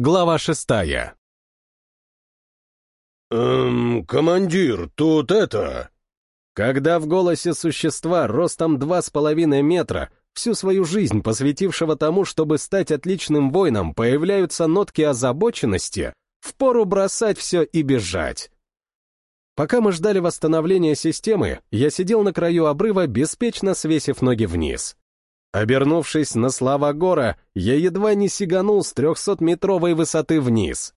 Глава шестая. «Эм, командир, тут это...» Когда в голосе существа ростом два с половиной метра, всю свою жизнь посвятившего тому, чтобы стать отличным воином, появляются нотки озабоченности, впору бросать все и бежать. Пока мы ждали восстановления системы, я сидел на краю обрыва, беспечно свесив ноги вниз. Обернувшись на слова гора, я едва не сиганул с трехсотметровой высоты вниз.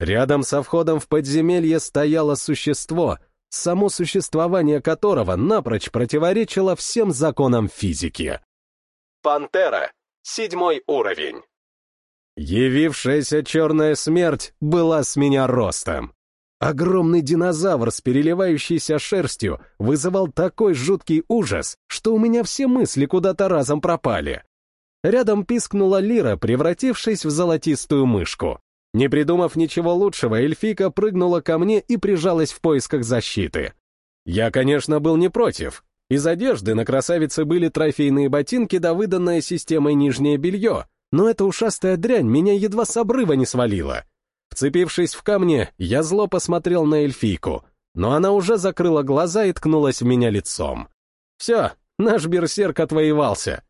Рядом со входом в подземелье стояло существо, само существование которого напрочь противоречило всем законам физики. Пантера. Седьмой уровень. Явившаяся черная смерть была с меня ростом. Огромный динозавр с переливающейся шерстью вызывал такой жуткий ужас, что у меня все мысли куда-то разом пропали. Рядом пискнула лира, превратившись в золотистую мышку. Не придумав ничего лучшего, эльфийка прыгнула ко мне и прижалась в поисках защиты. Я, конечно, был не против. Из одежды на красавице были трофейные ботинки да выданное системой нижнее белье, но эта ушастая дрянь меня едва с обрыва не свалила. Вцепившись в камни, я зло посмотрел на эльфийку, но она уже закрыла глаза и ткнулась в меня лицом. Все, наш берсерк отвоевался.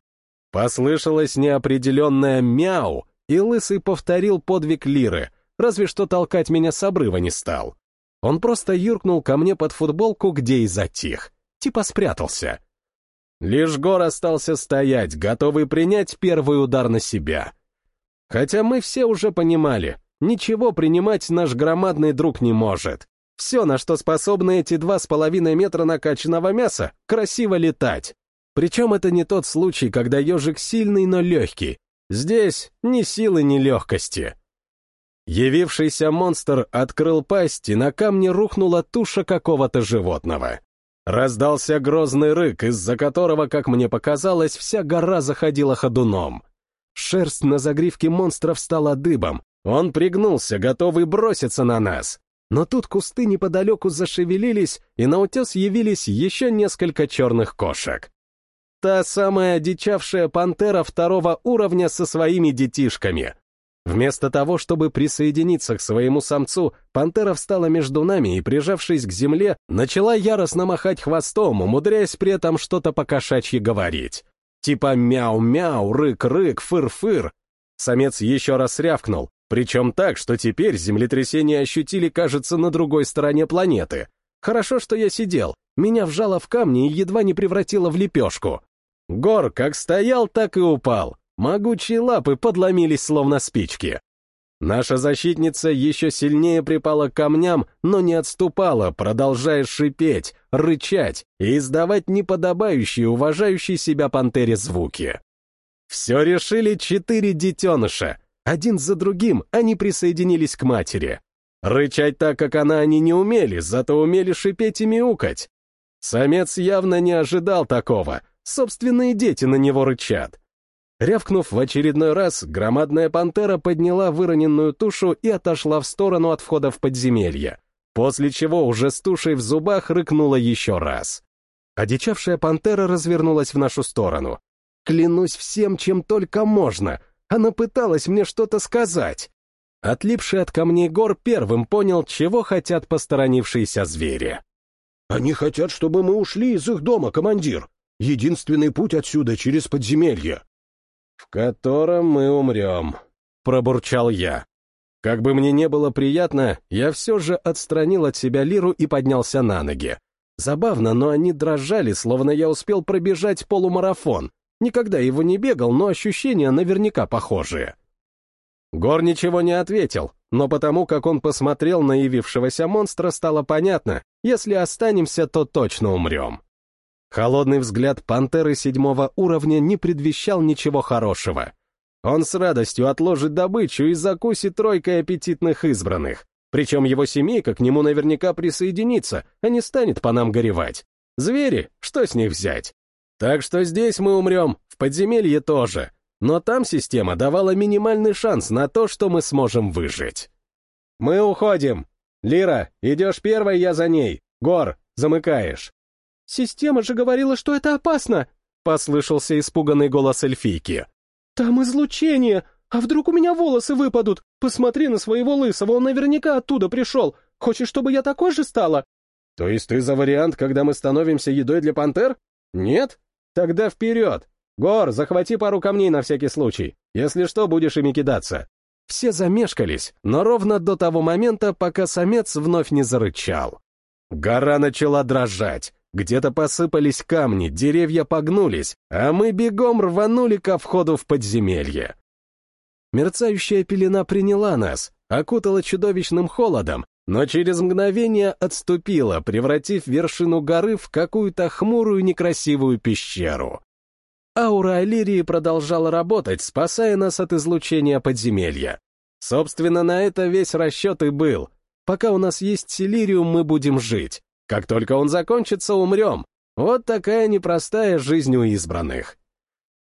Послышалось неопределенное «мяу», и Лысый повторил подвиг Лиры, разве что толкать меня с обрыва не стал. Он просто юркнул ко мне под футболку, где и затих, типа спрятался. Лишь Гор остался стоять, готовый принять первый удар на себя. Хотя мы все уже понимали, Ничего принимать наш громадный друг не может. Все, на что способны эти два с половиной метра накачанного мяса, красиво летать. Причем это не тот случай, когда ежик сильный, но легкий. Здесь ни силы, ни легкости. Явившийся монстр открыл пасть, и на камне рухнула туша какого-то животного. Раздался грозный рык, из-за которого, как мне показалось, вся гора заходила ходуном. Шерсть на загривке монстра встала дыбом, он пригнулся, готовый броситься на нас. Но тут кусты неподалеку зашевелились, и на утес явились еще несколько черных кошек. Та самая одичавшая пантера второго уровня со своими детишками. Вместо того, чтобы присоединиться к своему самцу, пантера встала между нами и, прижавшись к земле, начала яростно махать хвостом, умудряясь при этом что-то покошачьи говорить. Типа мяу-мяу, рык-рык, фыр-фыр. Самец еще раз рявкнул, причем так, что теперь землетрясение ощутили, кажется, на другой стороне планеты. Хорошо, что я сидел, меня вжало в камни и едва не превратило в лепешку. Гор как стоял, так и упал. Могучие лапы подломились, словно спички. Наша защитница еще сильнее припала к камням, но не отступала, продолжая шипеть, рычать и издавать неподобающие уважающие себя пантере звуки. Все решили четыре детеныша, один за другим они присоединились к матери. Рычать так, как она, они не умели, зато умели шипеть и мяукать. Самец явно не ожидал такого, собственные дети на него рычат. Рявкнув в очередной раз, громадная пантера подняла выроненную тушу и отошла в сторону от входа в подземелье, после чего уже с тушей в зубах рыкнула еще раз. Одичавшая пантера развернулась в нашу сторону. Клянусь всем, чем только можно — она пыталась мне что-то сказать. Отлипший от камней гор первым понял, чего хотят посторонившиеся звери. «Они хотят, чтобы мы ушли из их дома, командир. Единственный путь отсюда через подземелье». «В котором мы умрем», — пробурчал я. Как бы мне не было приятно, я все же отстранил от себя лиру и поднялся на ноги. Забавно, но они дрожали, словно я успел пробежать полумарафон, Никогда его не бегал, но ощущения наверняка похожие. Гор ничего не ответил, но потому как он посмотрел на явившегося монстра, стало понятно, если останемся, то точно умрем. Холодный взгляд пантеры седьмого уровня не предвещал ничего хорошего. Он с радостью отложит добычу и закусит тройкой аппетитных избранных. Причем его семейка к нему наверняка присоединится, а не станет по нам горевать. Звери, что с них взять? Так что здесь мы умрем, в подземелье тоже. Но там система давала минимальный шанс на то, что мы сможем выжить. Мы уходим. Лира, идешь первой, я за ней. Гор, замыкаешь. Система же говорила, что это опасно, послышался испуганный голос эльфийки. Там излучение, «А вдруг у меня волосы выпадут? Посмотри на своего лысого, он наверняка оттуда пришел. Хочешь, чтобы я такой же стала?» «То есть ты за вариант, когда мы становимся едой для пантер? Нет? Тогда вперед! Гор, захвати пару камней на всякий случай. Если что, будешь ими кидаться». Все замешкались, но ровно до того момента, пока самец вновь не зарычал. Гора начала дрожать. Где-то посыпались камни, деревья погнулись, а мы бегом рванули ко входу в подземелье. Мерцающая пелена приняла нас, окутала чудовищным холодом, но через мгновение отступила, превратив вершину горы в какую-то хмурую некрасивую пещеру. Аура Алирии продолжала работать, спасая нас от излучения подземелья. Собственно, на это весь расчет и был. Пока у нас есть Силириум, мы будем жить. Как только он закончится, умрем. Вот такая непростая жизнь у избранных.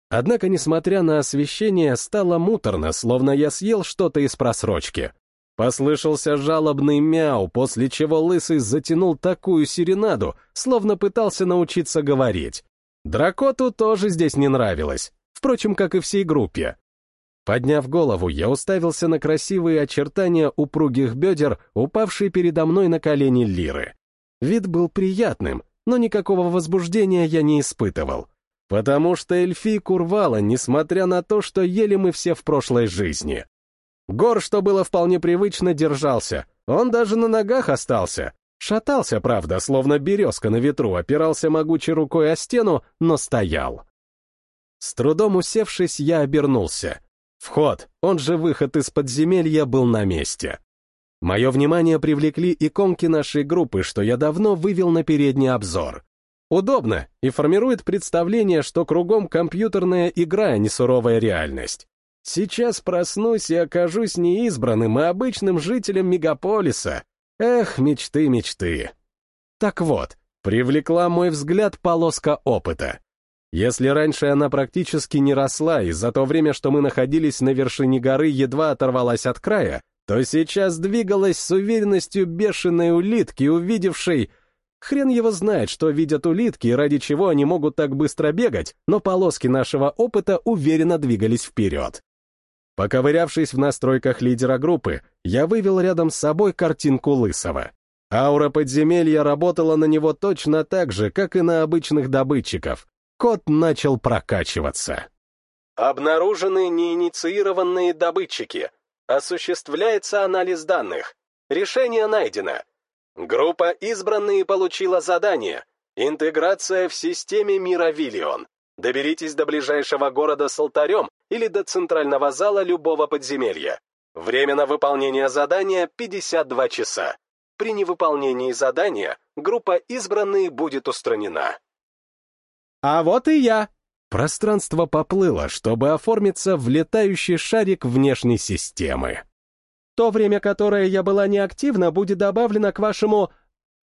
Однако, несмотря на освещение, стало муторно, словно я съел что-то из просрочки. Послышался жалобный мяу, после чего Лысый затянул такую серенаду, словно пытался научиться говорить. Дракоту тоже здесь не нравилось, впрочем, как и всей группе. Подняв голову, я уставился на красивые очертания упругих бедер, упавшие передо мной на колени Лиры. Вид был приятным, но никакого возбуждения я не испытывал. Потому что эльфийку рвало, несмотря на то, что ели мы все в прошлой жизни. Гор, что было вполне привычно, держался. Он даже на ногах остался. Шатался, правда, словно березка на ветру, опирался могучей рукой о стену, но стоял. С трудом усевшись, я обернулся. Вход, он же выход из подземелья, был на месте. Мое внимание привлекли иконки нашей группы, что я давно вывел на передний обзор. Удобно и формирует представление, что кругом компьютерная игра, а не суровая реальность. Сейчас проснусь и окажусь не избранным, а обычным жителем мегаполиса. Эх, мечты, мечты. Так вот, привлекла мой взгляд полоска опыта. Если раньше она практически не росла, и за то время, что мы находились на вершине горы, едва оторвалась от края, то сейчас двигалась с уверенностью бешеной улитки, увидевшей... Хрен его знает, что видят улитки и ради чего они могут так быстро бегать, но полоски нашего опыта уверенно двигались вперед. Поковырявшись в настройках лидера группы, я вывел рядом с собой картинку Лысого. Аура подземелья работала на него точно так же, как и на обычных добытчиков. Код начал прокачиваться. Обнаружены неинициированные добытчики. Осуществляется анализ данных. Решение найдено. Группа «Избранные» получила задание. Интеграция в системе мира Виллион. Доберитесь до ближайшего города с алтарем или до центрального зала любого подземелья. Время на выполнение задания 52 часа. При невыполнении задания группа «Избранные» будет устранена. «А вот и я!» Пространство поплыло, чтобы оформиться в летающий шарик внешней системы. То время, которое я была неактивна, будет добавлено к вашему...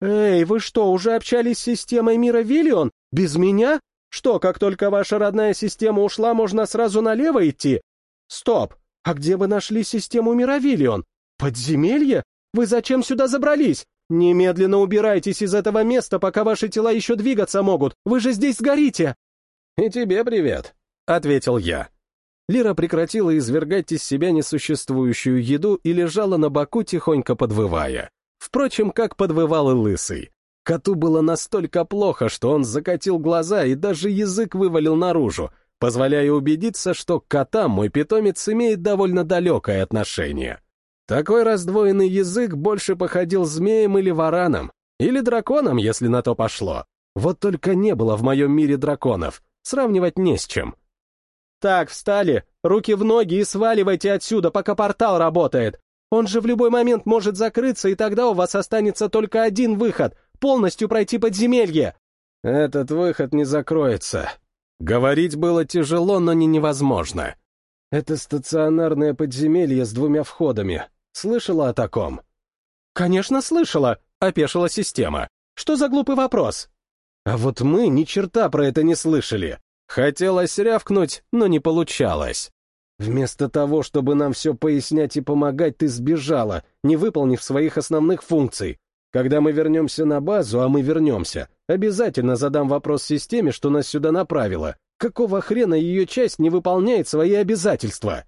Эй, вы что, уже общались с системой мира Виллион? Без меня? Что, как только ваша родная система ушла, можно сразу налево идти? Стоп, а где вы нашли систему мира Виллион? Подземелье? Вы зачем сюда забрались? Немедленно убирайтесь из этого места, пока ваши тела еще двигаться могут. Вы же здесь сгорите. «И тебе привет», — ответил я. Лира прекратила извергать из себя несуществующую еду и лежала на боку, тихонько подвывая. Впрочем, как подвывал и лысый. Коту было настолько плохо, что он закатил глаза и даже язык вывалил наружу, позволяя убедиться, что к котам мой питомец имеет довольно далекое отношение. Такой раздвоенный язык больше походил змеем или вараном, или драконом, если на то пошло. Вот только не было в моем мире драконов, Сравнивать не с чем. Так, встали, руки в ноги и сваливайте отсюда, пока портал работает. Он же в любой момент может закрыться, и тогда у вас останется только один выход — полностью пройти подземелье. Этот выход не закроется. Говорить было тяжело, но не невозможно. Это стационарное подземелье с двумя входами. Слышала о таком? Конечно, слышала, — опешила система. Что за глупый вопрос? А вот мы ни черта про это не слышали. Хотелось рявкнуть, но не получалось. Вместо того, чтобы нам все пояснять и помогать, ты сбежала, не выполнив своих основных функций. Когда мы вернемся на базу, а мы вернемся, обязательно задам вопрос системе, что нас сюда направила. Какого хрена ее часть не выполняет свои обязательства?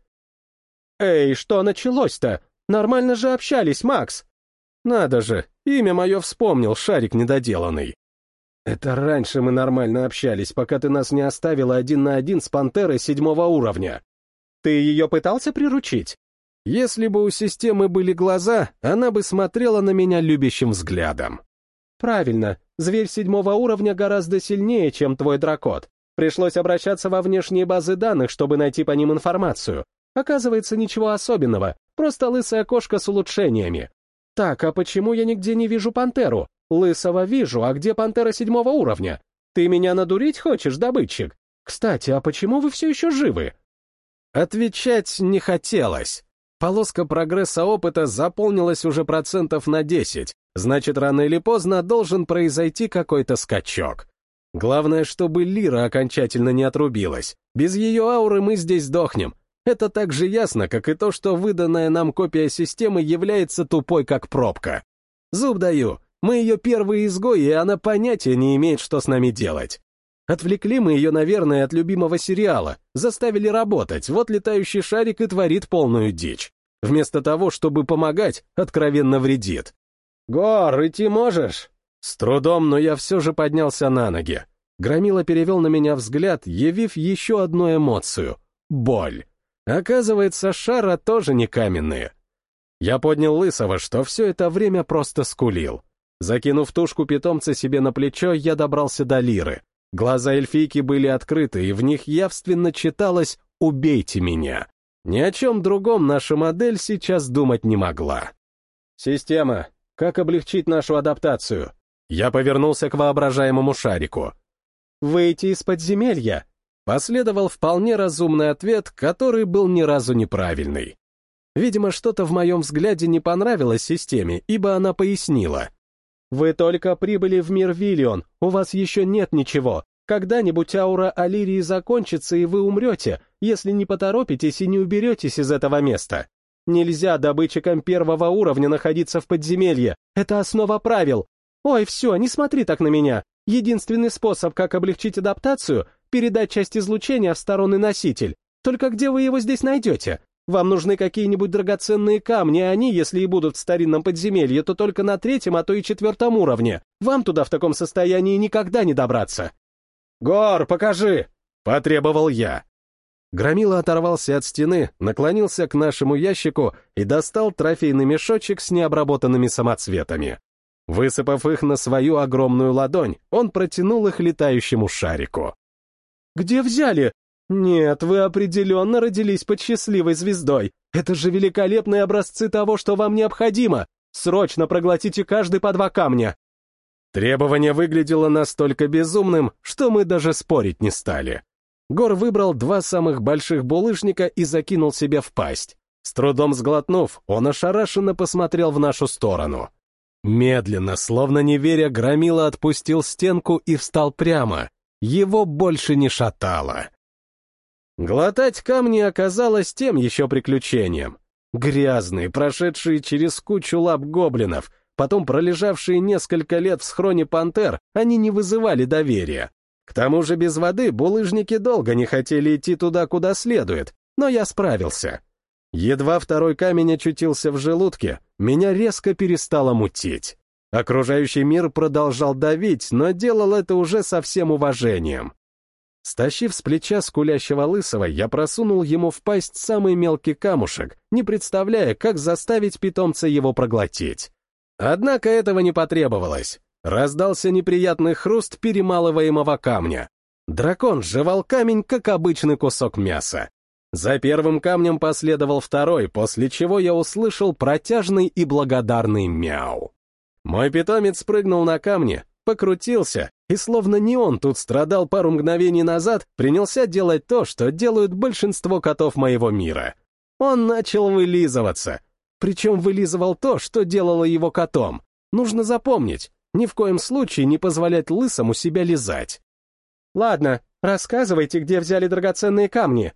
Эй, что началось-то? Нормально же общались, Макс. Надо же, имя мое вспомнил, шарик недоделанный. Это раньше мы нормально общались, пока ты нас не оставила один на один с пантерой седьмого уровня. Ты ее пытался приручить? Если бы у системы были глаза, она бы смотрела на меня любящим взглядом. Правильно, зверь седьмого уровня гораздо сильнее, чем твой дракот. Пришлось обращаться во внешние базы данных, чтобы найти по ним информацию. Оказывается, ничего особенного, просто лысая кошка с улучшениями. Так, а почему я нигде не вижу пантеру? Лысого вижу, а где пантера седьмого уровня? Ты меня надурить хочешь, добытчик? Кстати, а почему вы все еще живы? Отвечать не хотелось. Полоска прогресса опыта заполнилась уже процентов на 10, значит, рано или поздно должен произойти какой-то скачок. Главное, чтобы Лира окончательно не отрубилась. Без ее ауры мы здесь сдохнем. Это так же ясно, как и то, что выданная нам копия системы является тупой, как пробка. Зуб даю, мы ее первые изгои, и она понятия не имеет, что с нами делать. Отвлекли мы ее, наверное, от любимого сериала, заставили работать, вот летающий шарик и творит полную дичь. Вместо того, чтобы помогать, откровенно вредит. «Гор, идти можешь?» С трудом, но я все же поднялся на ноги. Громила перевел на меня взгляд, явив еще одну эмоцию — боль. Оказывается, шара тоже не каменные. Я поднял Лысого, что все это время просто скулил. Закинув тушку питомца себе на плечо, я добрался до Лиры. Глаза эльфийки были открыты, и в них явственно читалось «Убейте меня». Ни о чем другом наша модель сейчас думать не могла. «Система, как облегчить нашу адаптацию?» Я повернулся к воображаемому шарику. «Выйти из подземелья?» Последовал вполне разумный ответ, который был ни разу неправильный. Видимо, что-то в моем взгляде не понравилось системе, ибо она пояснила — «Вы только прибыли в мир Виллион, у вас еще нет ничего. Когда-нибудь аура Алирии закончится, и вы умрете, если не поторопитесь и не уберетесь из этого места. Нельзя добытчикам первого уровня находиться в подземелье, это основа правил. Ой, все, не смотри так на меня. Единственный способ, как облегчить адаптацию — передать часть излучения в сторонний носитель. Только где вы его здесь найдете? Вам нужны какие-нибудь драгоценные камни, а они, если и будут в старинном подземелье, то только на третьем, а то и четвертом уровне. Вам туда в таком состоянии никогда не добраться. «Гор, покажи!» — потребовал я. Громила оторвался от стены, наклонился к нашему ящику и достал трофейный мешочек с необработанными самоцветами. Высыпав их на свою огромную ладонь, он протянул их летающему шарику. «Где взяли?» «Нет, вы определенно родились под счастливой звездой. Это же великолепные образцы того, что вам необходимо. Срочно проглотите каждый по два камня». Требование выглядело настолько безумным, что мы даже спорить не стали. Гор выбрал два самых больших булыжника и закинул себе в пасть. С трудом сглотнув, он ошарашенно посмотрел в нашу сторону. Медленно, словно не веря, Громила отпустил стенку и встал прямо. Его больше не шатало. Глотать камни оказалось тем еще приключением. Грязные, прошедшие через кучу лап гоблинов, потом пролежавшие несколько лет в схроне пантер, они не вызывали доверия. К тому же без воды булыжники долго не хотели идти туда, куда следует, но я справился. Едва второй камень очутился в желудке, меня резко перестало мутить. Окружающий мир продолжал давить, но делал это уже со всем уважением. Стащив с плеча скулящего лысого, я просунул ему в пасть самый мелкий камушек, не представляя, как заставить питомца его проглотить. Однако этого не потребовалось. Раздался неприятный хруст перемалываемого камня. Дракон жевал камень, как обычный кусок мяса. За первым камнем последовал второй, после чего я услышал протяжный и благодарный мяу. Мой питомец прыгнул на камни, покрутился и словно не он тут страдал пару мгновений назад, принялся делать то, что делают большинство котов моего мира. Он начал вылизываться. Причем вылизывал то, что делало его котом. Нужно запомнить, ни в коем случае не позволять лысому себя лизать. «Ладно, рассказывайте, где взяли драгоценные камни»,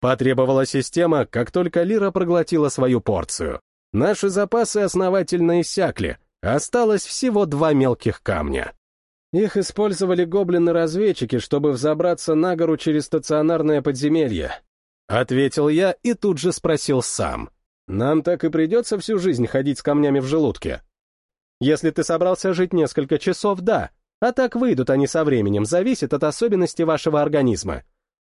потребовала система, как только Лира проглотила свою порцию. Наши запасы основательно иссякли, осталось всего два мелких камня. Их использовали гоблины-разведчики, чтобы взобраться на гору через стационарное подземелье. — ответил я и тут же спросил сам. «Нам так и придется всю жизнь ходить с камнями в желудке?» «Если ты собрался жить несколько часов, да. А так выйдут они со временем, зависит от особенностей вашего организма.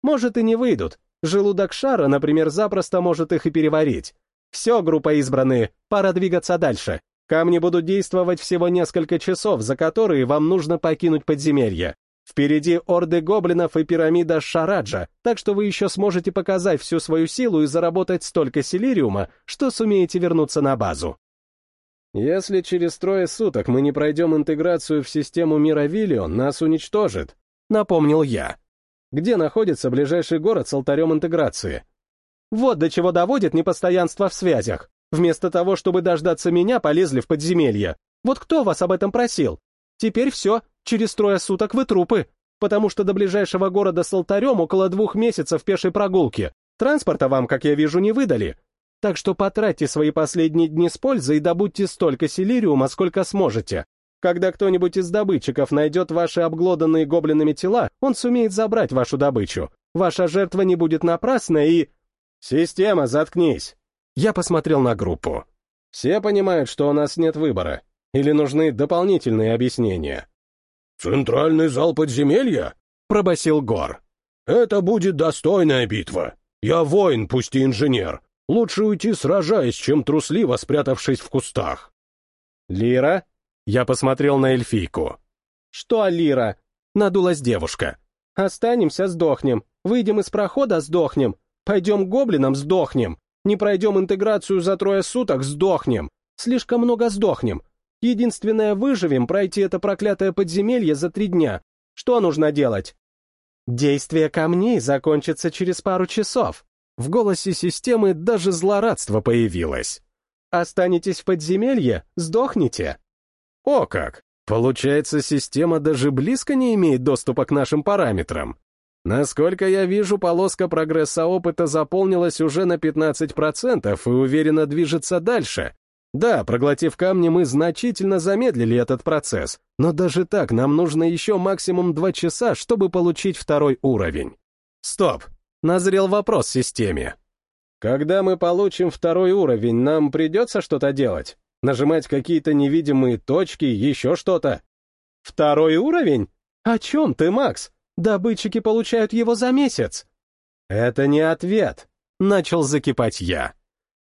Может и не выйдут. Желудок шара, например, запросто может их и переварить. Все, группа избранные, пора двигаться дальше. Камни будут действовать всего несколько часов, за которые вам нужно покинуть подземелье. Впереди орды гоблинов и пирамида Шараджа, так что вы еще сможете показать всю свою силу и заработать столько силириума, что сумеете вернуться на базу. Если через трое суток мы не пройдем интеграцию в систему мира Виллион, нас уничтожит, напомнил я. Где находится ближайший город с алтарем интеграции? Вот до чего доводит непостоянство в связях. Вместо того, чтобы дождаться меня, полезли в подземелье. Вот кто вас об этом просил? Теперь все, через трое суток вы трупы, потому что до ближайшего города с алтарем около двух месяцев пешей прогулки. Транспорта вам, как я вижу, не выдали. Так что потратьте свои последние дни с пользой и добудьте столько силириума, сколько сможете. Когда кто-нибудь из добытчиков найдет ваши обглоданные гоблинами тела, он сумеет забрать вашу добычу. Ваша жертва не будет напрасна и... Система, заткнись. Я посмотрел на группу. Все понимают, что у нас нет выбора. Или нужны дополнительные объяснения? «Центральный зал подземелья?» — пробасил Гор. «Это будет достойная битва. Я воин, пусть и инженер. Лучше уйти сражаясь, чем трусливо спрятавшись в кустах». «Лира?» — я посмотрел на эльфийку. «Что, Лира?» — надулась девушка. «Останемся, сдохнем. Выйдем из прохода, сдохнем. Пойдем к гоблинам, сдохнем. Не пройдем интеграцию за трое суток, сдохнем. Слишком много сдохнем. Единственное, выживем пройти это проклятое подземелье за три дня. Что нужно делать? Действие камней закончится через пару часов. В голосе системы даже злорадство появилось. Останетесь в подземелье, сдохните. О как! Получается, система даже близко не имеет доступа к нашим параметрам. Насколько я вижу, полоска прогресса опыта заполнилась уже на 15% и уверенно движется дальше. Да, проглотив камни, мы значительно замедлили этот процесс, но даже так нам нужно еще максимум 2 часа, чтобы получить второй уровень. Стоп, назрел вопрос системе. Когда мы получим второй уровень, нам придется что-то делать? Нажимать какие-то невидимые точки, еще что-то? Второй уровень? О чем ты, Макс? Добытчики получают его за месяц. Это не ответ. Начал закипать я.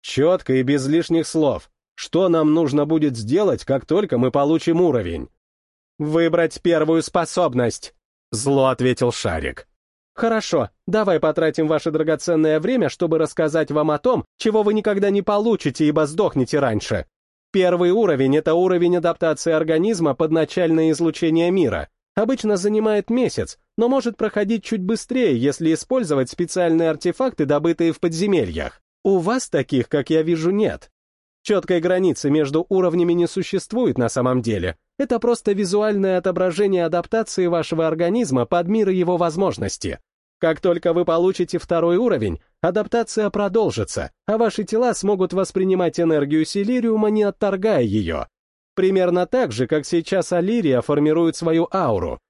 Четко и без лишних слов. Что нам нужно будет сделать, как только мы получим уровень? Выбрать первую способность. Зло ответил Шарик. Хорошо, давай потратим ваше драгоценное время, чтобы рассказать вам о том, чего вы никогда не получите, ибо сдохнете раньше. Первый уровень — это уровень адаптации организма под начальное излучение мира. Обычно занимает месяц, но может проходить чуть быстрее, если использовать специальные артефакты, добытые в подземельях. У вас таких, как я вижу, нет. Четкой границы между уровнями не существует на самом деле. Это просто визуальное отображение адаптации вашего организма под мир его возможности. Как только вы получите второй уровень, адаптация продолжится, а ваши тела смогут воспринимать энергию силириума, не отторгая ее. Примерно так же, как сейчас Алирия формирует свою ауру.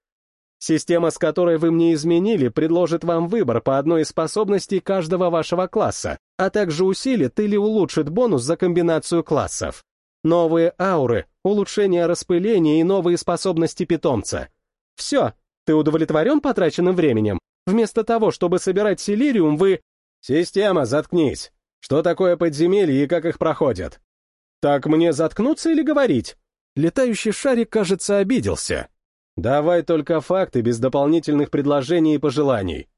Система, с которой вы мне изменили, предложит вам выбор по одной из способностей каждого вашего класса, а также усилит или улучшит бонус за комбинацию классов. Новые ауры, улучшение распыления и новые способности питомца. Все, ты удовлетворен потраченным временем? Вместо того, чтобы собирать силириум, вы... Система, заткнись. Что такое подземелье и как их проходят? «Так мне заткнуться или говорить?» Летающий шарик, кажется, обиделся. «Давай только факты без дополнительных предложений и пожеланий.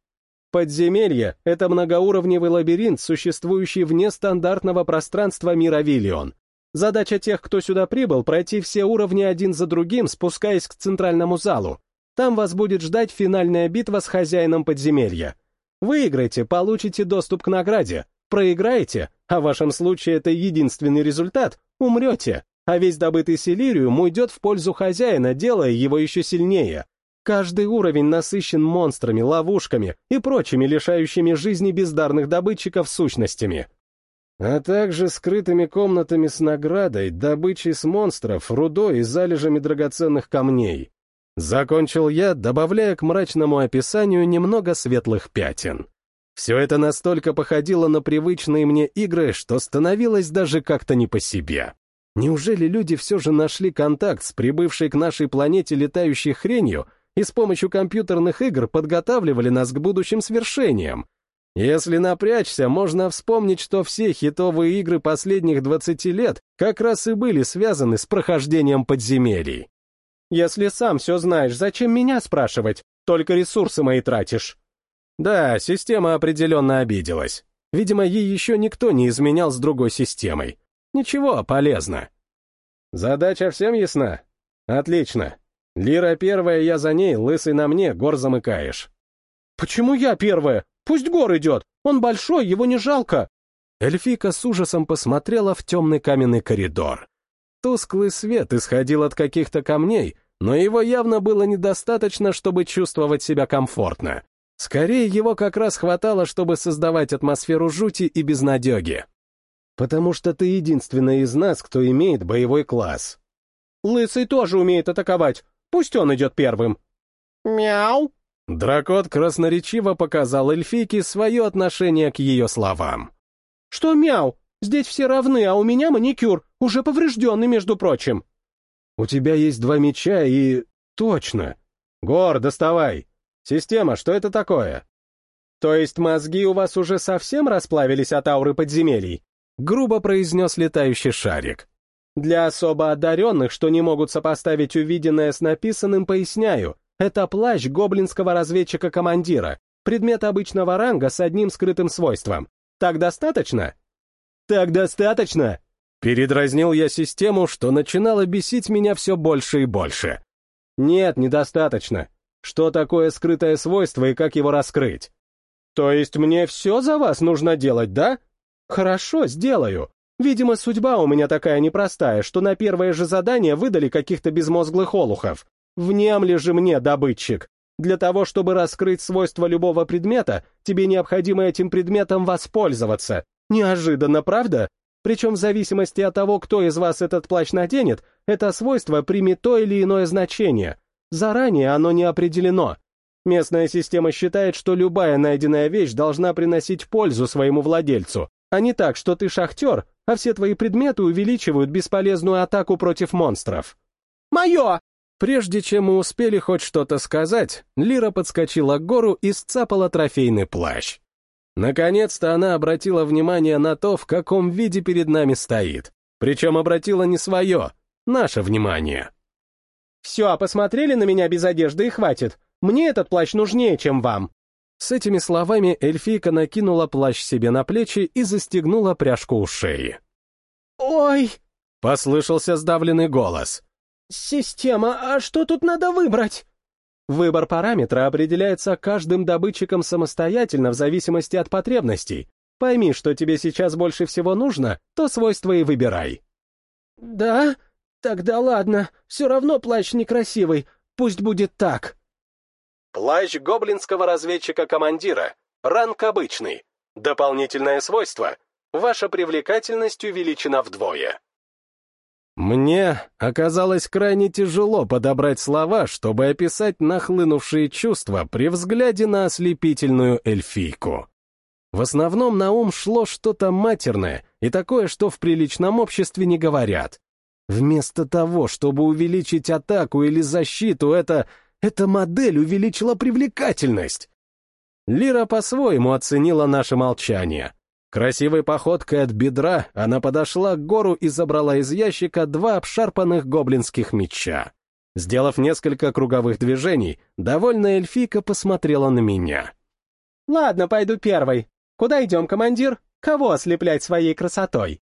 Подземелье — это многоуровневый лабиринт, существующий вне стандартного пространства мира Виллион. Задача тех, кто сюда прибыл, пройти все уровни один за другим, спускаясь к центральному залу. Там вас будет ждать финальная битва с хозяином подземелья. Выиграете, получите доступ к награде, Проиграете, а в вашем случае это единственный результат, умрете, а весь добытый силириум уйдет в пользу хозяина, делая его еще сильнее. Каждый уровень насыщен монстрами, ловушками и прочими лишающими жизни бездарных добытчиков сущностями. А также скрытыми комнатами с наградой, добычей с монстров, рудой и залежами драгоценных камней. Закончил я, добавляя к мрачному описанию немного светлых пятен. Все это настолько походило на привычные мне игры, что становилось даже как-то не по себе. Неужели люди все же нашли контакт с прибывшей к нашей планете летающей хренью и с помощью компьютерных игр подготавливали нас к будущим свершениям? Если напрячься, можно вспомнить, что все хитовые игры последних 20 лет как раз и были связаны с прохождением подземелий. Если сам все знаешь, зачем меня спрашивать? Только ресурсы мои тратишь. Да, система определенно обиделась. Видимо, ей еще никто не изменял с другой системой. Ничего, полезно. Задача всем ясна? Отлично. Лира первая, я за ней, лысый на мне, гор замыкаешь. Почему я первая? Пусть гор идет, он большой, его не жалко. Эльфика с ужасом посмотрела в темный каменный коридор. Тусклый свет исходил от каких-то камней, но его явно было недостаточно, чтобы чувствовать себя комфортно. Скорее, его как раз хватало, чтобы создавать атмосферу жути и безнадеги. Потому что ты единственный из нас, кто имеет боевой класс. Лысый тоже умеет атаковать. Пусть он идет первым. Мяу. Дракот красноречиво показал эльфийке свое отношение к ее словам. Что мяу? Здесь все равны, а у меня маникюр, уже поврежденный, между прочим. У тебя есть два меча и... Точно. Гор, доставай. Система, что это такое? То есть мозги у вас уже совсем расплавились от ауры подземелий? грубо произнес летающий шарик. Для особо одаренных, что не могут сопоставить увиденное с написанным, поясняю. Это плащ гоблинского разведчика-командира, предмет обычного ранга с одним скрытым свойством. Так достаточно? Так достаточно? Передразнил я систему, что начинало бесить меня все больше и больше. Нет, недостаточно. Что такое скрытое свойство и как его раскрыть? То есть мне все за вас нужно делать, да? Хорошо, сделаю. Видимо, судьба у меня такая непростая, что на первое же задание выдали каких-то безмозглых олухов. Внемли же мне, добытчик. Для того, чтобы раскрыть свойства любого предмета, тебе необходимо этим предметом воспользоваться. Неожиданно, правда? Причем в зависимости от того, кто из вас этот плащ наденет, это свойство примет то или иное значение. Заранее оно не определено. Местная система считает, что любая найденная вещь должна приносить пользу своему владельцу, а не так, что ты шахтер, а все твои предметы увеличивают бесполезную атаку против монстров. «Мое!» Прежде чем мы успели хоть что-то сказать, Лира подскочила к гору и сцапала трофейный плащ. Наконец-то она обратила внимание на то, в каком виде перед нами стоит. Причем обратила не свое, наше внимание. «Все, посмотрели на меня без одежды и хватит. Мне этот плащ нужнее, чем вам». С этими словами эльфийка накинула плащ себе на плечи и застегнула пряжку у шеи. «Ой!» — послышался сдавленный голос. «Система, а что тут надо выбрать?» Выбор параметра определяется каждым добытчиком самостоятельно в зависимости от потребностей. Пойми, что тебе сейчас больше всего нужно, то свойства и выбирай. «Да? Тогда ладно, все равно плащ некрасивый, пусть будет так». Плащ гоблинского разведчика-командира. Ранг обычный. Дополнительное свойство. Ваша привлекательность увеличена вдвое. Мне оказалось крайне тяжело подобрать слова, чтобы описать нахлынувшие чувства при взгляде на ослепительную эльфийку. В основном на ум шло что-то матерное и такое, что в приличном обществе не говорят. Вместо того, чтобы увеличить атаку или защиту, это эта модель увеличила привлекательность. Лира по-своему оценила наше молчание. Красивой походкой от бедра она подошла к гору и забрала из ящика два обшарпанных гоблинских меча. Сделав несколько круговых движений, довольная эльфийка посмотрела на меня. «Ладно, пойду первой. Куда идем, командир? Кого ослеплять своей красотой?»